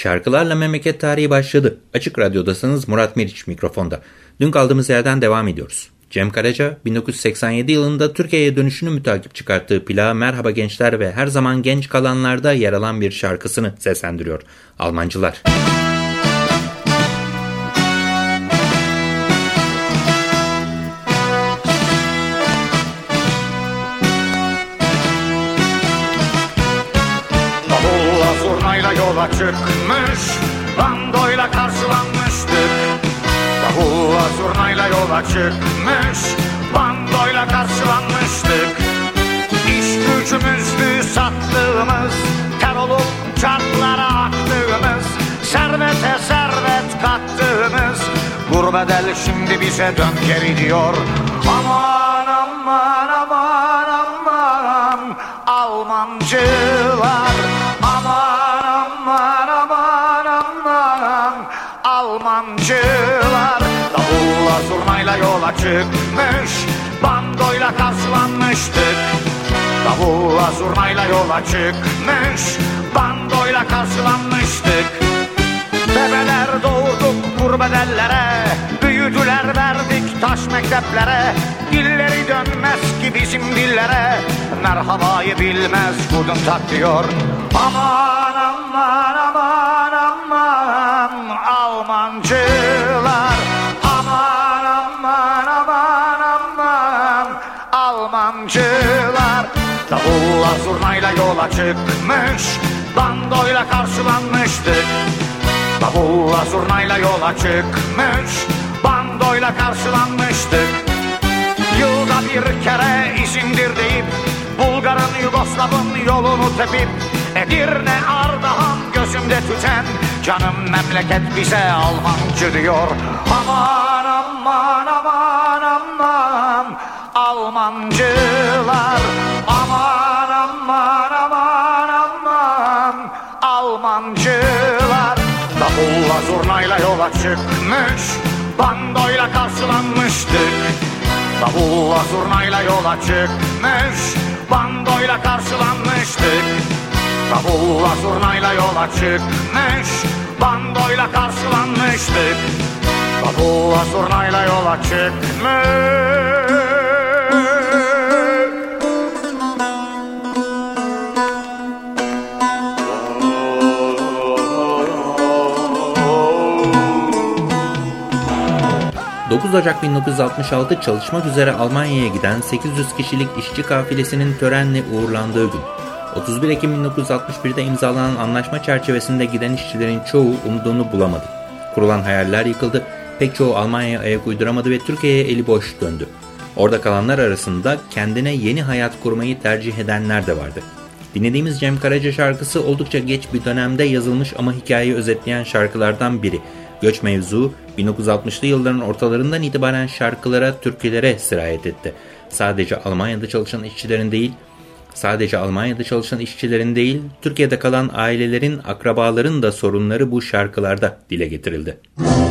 Şarkılarla memleket tarihi başladı. Açık Radyo'dasınız Murat Meriç mikrofonda. Dün kaldığımız yerden devam ediyoruz. Cem Karaca 1987 yılında Türkiye'ye dönüşünü mütakip çıkarttığı plağı Merhaba Gençler ve Her Zaman Genç Kalanlar'da yer alan bir şarkısını seslendiriyor. Almancılar. Yola çıkmış Bandoyla karşılanmıştık Davulla zurnayla yola çıkmış Bandoyla karşılanmıştık. İş gücümüzdü sattığımız Ter olup çarklara attığımız Servete servet kattığımız. Gurbedel şimdi bize dön geri diyor Davulla zurnayla yola çıkmış Bandoyla karşılanmıştık. Bebeler doğurduk gurbedellere Büyüdüler verdik taş mekteplere. Dilleri dönmez ki bizim dillere Merhabayı bilmez kudum tak diyor Aman aman aman aman Almancılar. Aman aman aman aman Almancılar Davulla zurnayla yola çıkmış Bandoyla karşılanmıştık Davulla zurnayla yola çıkmış Bandoyla karşılanmıştık Yılda bir kere izindir deyip Bulgar'ın Yugoslav'ın yolunu tepip Edirne Ardahan gözümde tüten Canım memleket bize Almancı diyor. Aman aman aman aman Almancılar yola çıkmış Bandoyla karşılanmıştık Davulla zurnayla yola çıkmış Bandoyla karşılanmıştık Davulla zurnayla yola çıkmış Bandoyla karşılanmıştık Davulla zurnayla yola çıkmış 9 Ocak 1966 çalışmak üzere Almanya'ya giden 800 kişilik işçi kafilesinin törenle uğurlandığı gün. 31 Ekim 1961'de imzalanan anlaşma çerçevesinde giden işçilerin çoğu umduğunu bulamadı. Kurulan hayaller yıkıldı, pek çoğu Almanya'ya ayak uyduramadı ve Türkiye'ye eli boş döndü. Orada kalanlar arasında kendine yeni hayat kurmayı tercih edenler de vardı. Dinlediğimiz Cem Karaca şarkısı oldukça geç bir dönemde yazılmış ama hikayeyi özetleyen şarkılardan biri. Göç mevzu 1960'lı yılların ortalarından itibaren şarkılara, türkülere sirayet etti. Sadece Almanya'da çalışan işçilerin değil, sadece Almanya'da çalışan işçilerin değil, Türkiye'de kalan ailelerin, akrabaların da sorunları bu şarkılarda dile getirildi. Müzik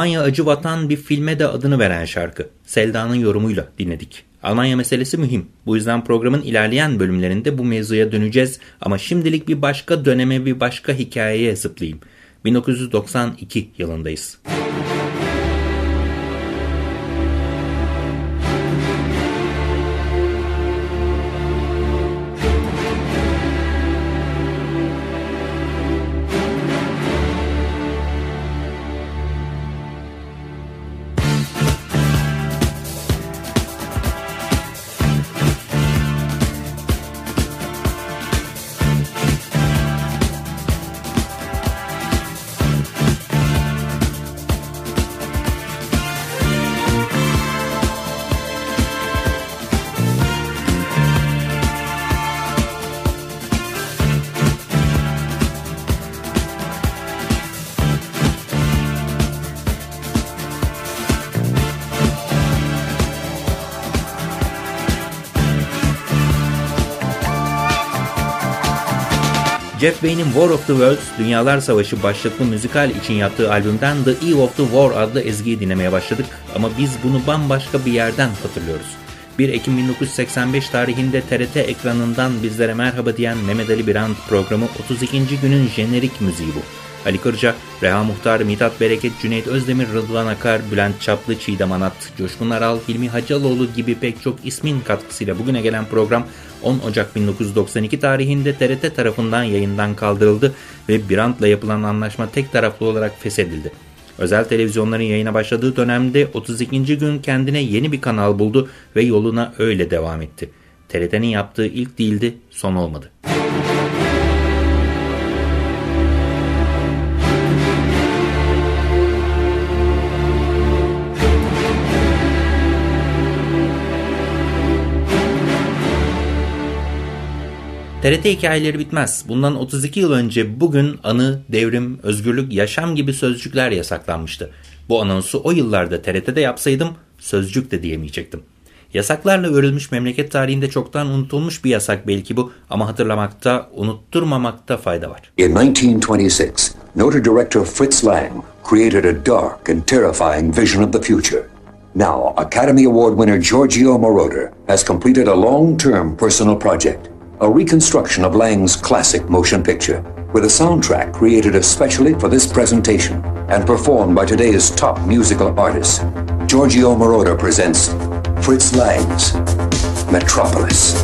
Almanya Acı Vatan bir filme de adını veren şarkı. Selda'nın yorumuyla dinledik. Almanya meselesi mühim. Bu yüzden programın ilerleyen bölümlerinde bu mevzuya döneceğiz. Ama şimdilik bir başka döneme bir başka hikayeye zıplayayım. 1992 yılındayız. Jeff Beyn'in War of the Worlds, Dünyalar Savaşı başlıklı müzikal için yaptığı albümden The Eve of the War adlı ezgiyi dinlemeye başladık ama biz bunu bambaşka bir yerden hatırlıyoruz. 1 Ekim 1985 tarihinde TRT ekranından bizlere merhaba diyen Mehmet Ali Birant programı 32. günün jenerik müziği bu. Ali Kırca, Reha Muhtar, Mithat Bereket, Cüneyt Özdemir, Rıdvan Akar, Bülent Çaplı, Çiğdem Anat, Coşkun Aral, Hilmi Hacaloğlu gibi pek çok ismin katkısıyla bugüne gelen program 10 Ocak 1992 tarihinde TRT tarafından yayından kaldırıldı ve Birant'la yapılan anlaşma tek taraflı olarak feshedildi. Özel televizyonların yayına başladığı dönemde 32. gün kendine yeni bir kanal buldu ve yoluna öyle devam etti. TRT'nin yaptığı ilk değildi, son olmadı. TRT hikayeleri bitmez. Bundan 32 yıl önce bugün anı, devrim, özgürlük, yaşam gibi sözcükler yasaklanmıştı. Bu anonsu o yıllarda TRT'de yapsaydım sözcük de diyemeyecektim. Yasaklarla örülmüş memleket tarihinde çoktan unutulmuş bir yasak belki bu ama hatırlamakta, unutturmamakta fayda var. In 1926, noted director Fritz Lang created a dark and terrifying vision of the future. Now, Academy Award winner Giorgio Moroder has completed a long-term personal project a reconstruction of Lang's classic motion picture, with a soundtrack created especially for this presentation and performed by today's top musical artists. Giorgio Moroder presents Fritz Lang's Metropolis.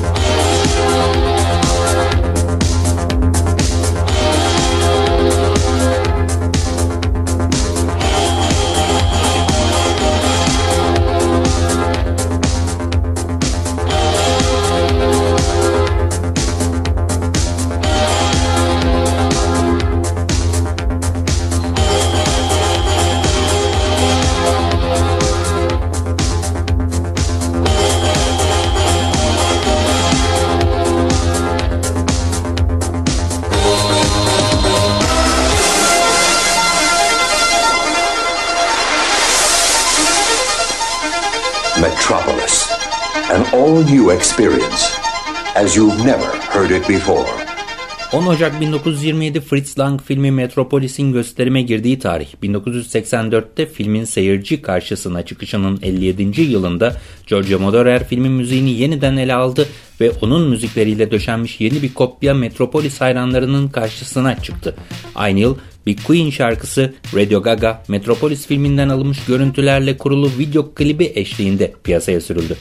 An all-new experience as you've never heard it before. 10 Ocak 1927 Fritz Lang filmi Metropolis'in gösterime girdiği tarih. 1984'te filmin seyirci karşısına çıkışının 57. yılında Giorgio Moroder filmin müziğini yeniden ele aldı ve onun müzikleriyle döşenmiş yeni bir kopya Metropolis hayranlarının karşısına çıktı. Aynı yıl bir Queen şarkısı Radio Gaga Metropolis filminden alınmış görüntülerle kurulu video klibi eşliğinde piyasaya sürüldü.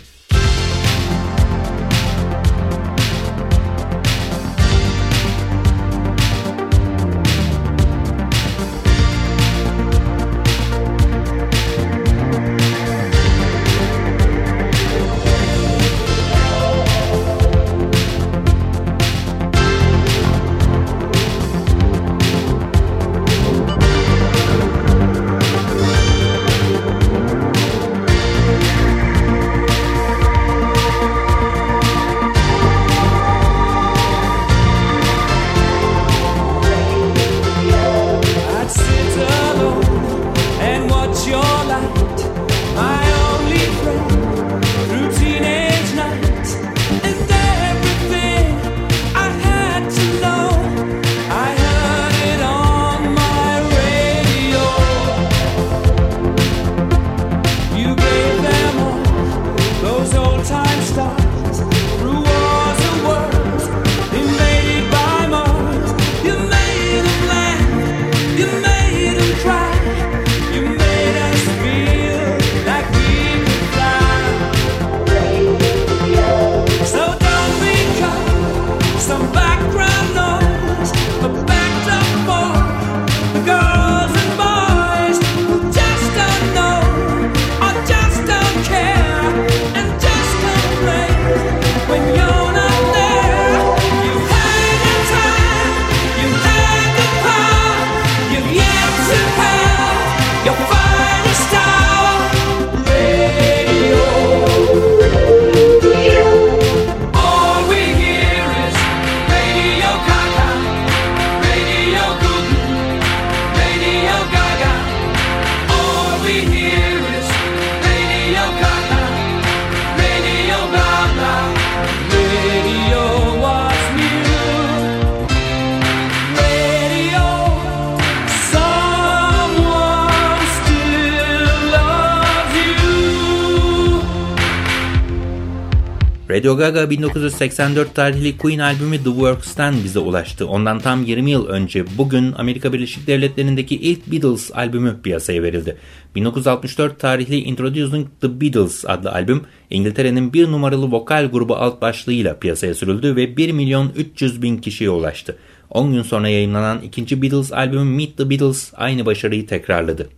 Radio Gaga 1984 tarihli Queen albümü The Works'ten bize ulaştı. Ondan tam 20 yıl önce bugün Amerika Birleşik Devletleri'ndeki ilk Beatles albümü piyasaya verildi. 1964 tarihli Introducing the Beatles adlı albüm İngiltere'nin bir numaralı vokal grubu alt başlığıyla piyasaya sürüldü ve 1 milyon 300 bin kişiye ulaştı. 10 gün sonra yayınlanan ikinci Beatles albümü Meet the Beatles aynı başarıyı tekrarladı.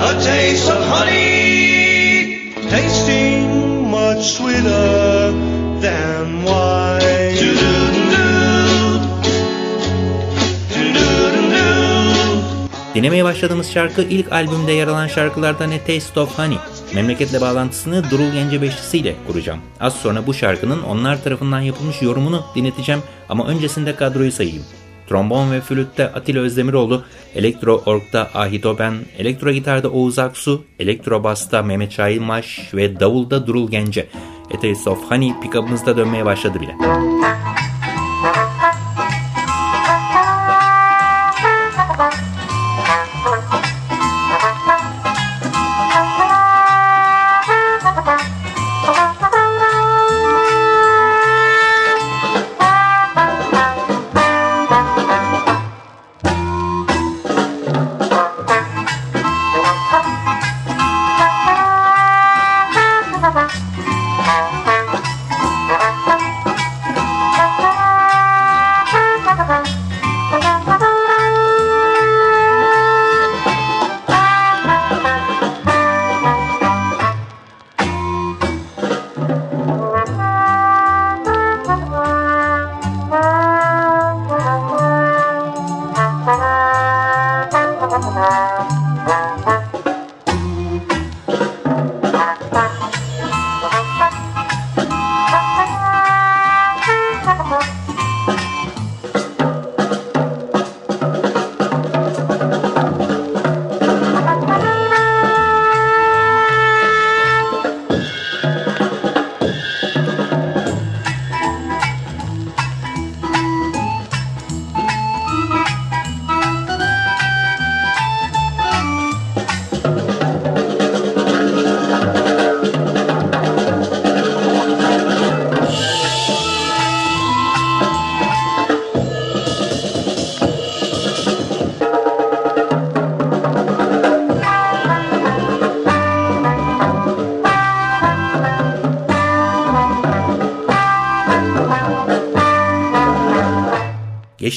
A taste of honey, sweeter than wine. Dinlemeye başladığımız şarkı ilk albümde yer alan şarkılardan A Taste of Honey. Memleketle bağlantısını Durul Gence Beşlisi kuracağım. Az sonra bu şarkının onlar tarafından yapılmış yorumunu dinleteceğim ama öncesinde kadroyu sayayım. Trombon ve flütte Atilla Özdemiroğlu, elektro org'da Ahit Oben, elektro gitarda Oğuz Aksu, elektro basta Mehmet Şahilmaş ve davulda Durul Gence. A Taste of Honey pick-up'ımızda dönmeye başladı bile.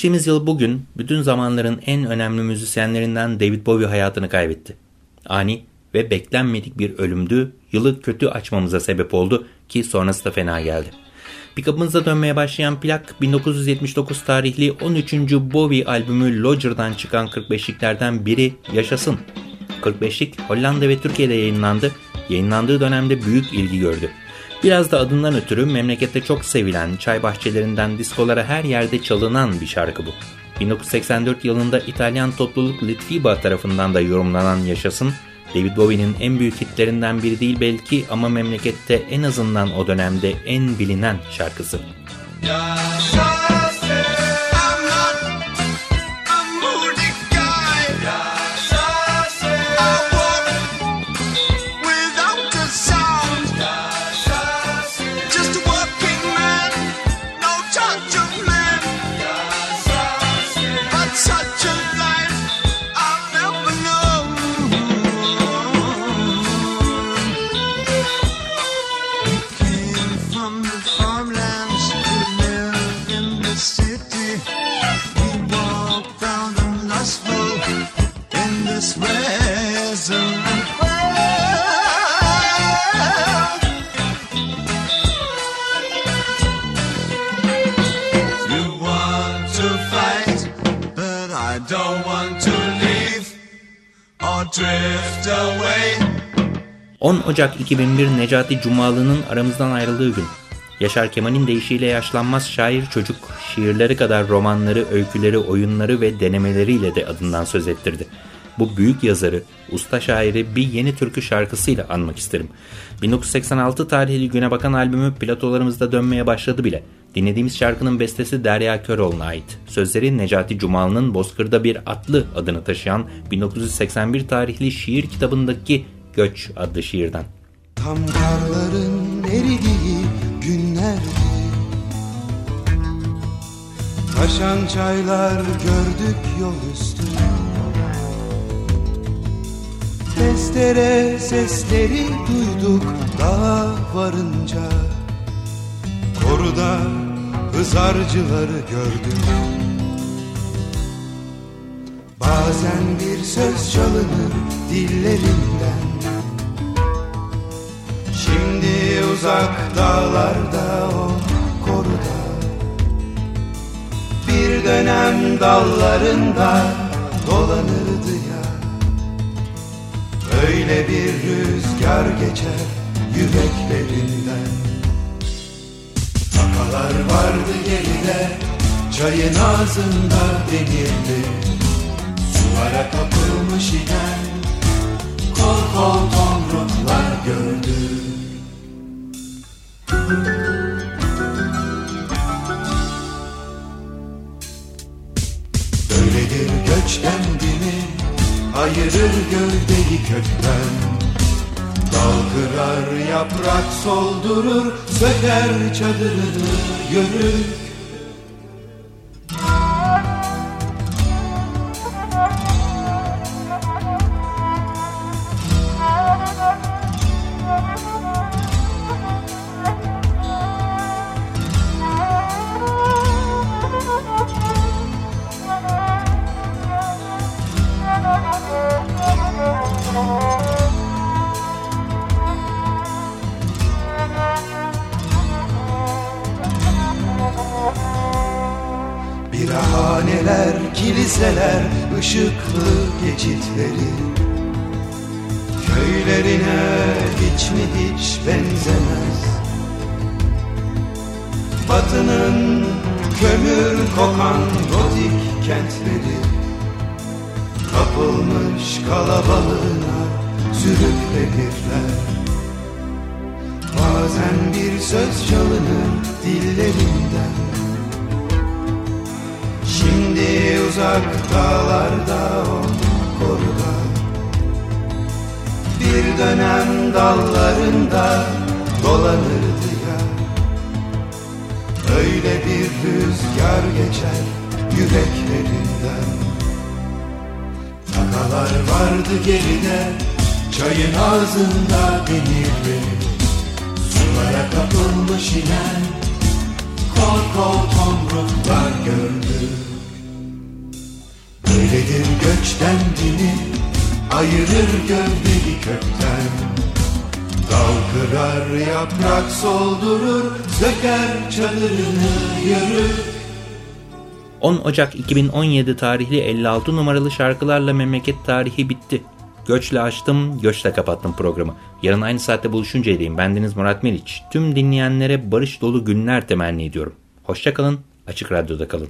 Geçtiğimiz yıl bugün bütün zamanların en önemli müzisyenlerinden David Bowie hayatını kaybetti. Ani ve beklenmedik bir ölümdü, yılı kötü açmamıza sebep oldu ki sonrası da fena geldi. Pickup'ımıza dönmeye başlayan plak 1979 tarihli 13. Bowie albümü Lodger'dan çıkan 45'liklerden biri Yaşasın. 45'lik Hollanda ve Türkiye'de yayınlandı. Yayınlandığı dönemde büyük ilgi gördü. Biraz da adından ötürü memlekette çok sevilen, çay bahçelerinden diskolara her yerde çalınan bir şarkı bu. 1984 yılında İtalyan topluluk Litfiba tarafından da yorumlanan Yaşasın, David Bowie'nin en büyük hitlerinden biri değil belki ama memlekette en azından o dönemde en bilinen şarkısı. drift 10 Ocak 2001 Necati Cumalı'nın aramızdan ayrıldığı gün. Yaşar Kemal'in deyişiyle yaşlanmaz şair çocuk, şiirleri kadar romanları, öyküleri, oyunları ve denemeleriyle de adından söz ettirdi. Bu büyük yazarı, usta şairi bir yeni türkü şarkısıyla anmak isterim. 1986 tarihli Güne Bakan albümü platolarımızda dönmeye başladı bile. Dinlediğimiz şarkının bestesi Derya Köroğlu'na ait. Sözleri Necati Cumalı'nın Bozkır'da bir atlı adını taşıyan 1981 tarihli şiir kitabındaki Göç adlı şiirden. Tam karların eridiği günlerdi Taşan çaylar gördük yol üstü. Testere sesleri duyduk daha varınca. Koruda hızarcıları gördüm Bazen bir söz çalınır dillerinden uzak dağlarda o koruda. Bir dönem dallarında dolanırdı ya. Öyle bir rüzgar geçer yüreklerinden. Takalar vardı geride Çayın ağzında denirdi. Sulara kapılmış inen Kol kol tomruklar gördü Böyledir göçten dini Ayırır gövdeyi kökten. Dal kırar yaprak soldurur Söker çadırını yörük Köylerine hiç mi hiç benzemez? Batının kömür kokan gotik kentleri Kapılmış kalabalığına sürüklenirler Bazen bir söz çalınır dillerinden. Şimdi uzak dağlarda o koruda Bir dönem dallarında dolanırdı ya. Öyle bir rüzgar geçer yüreklerinden. Takalar vardı geride çayın ağzında denirdi Sulara kapılmış inen kol kol tomruklar gördü. Böyledir göçten dini ayırır gövdeyi kökten Dal kırar yaprak soldurur söker çadırını yürür 10 Ocak 2017 tarihli 56 numaralı şarkılarla memleket tarihi bitti. Göçle açtım, göçle kapattım programı. Yarın aynı saatte buluşuncaya değin. Bendeniz Murat Meriç. Tüm dinleyenlere barış dolu günler temenni ediyorum. Hoşçakalın, Açık Radyo'da kalın.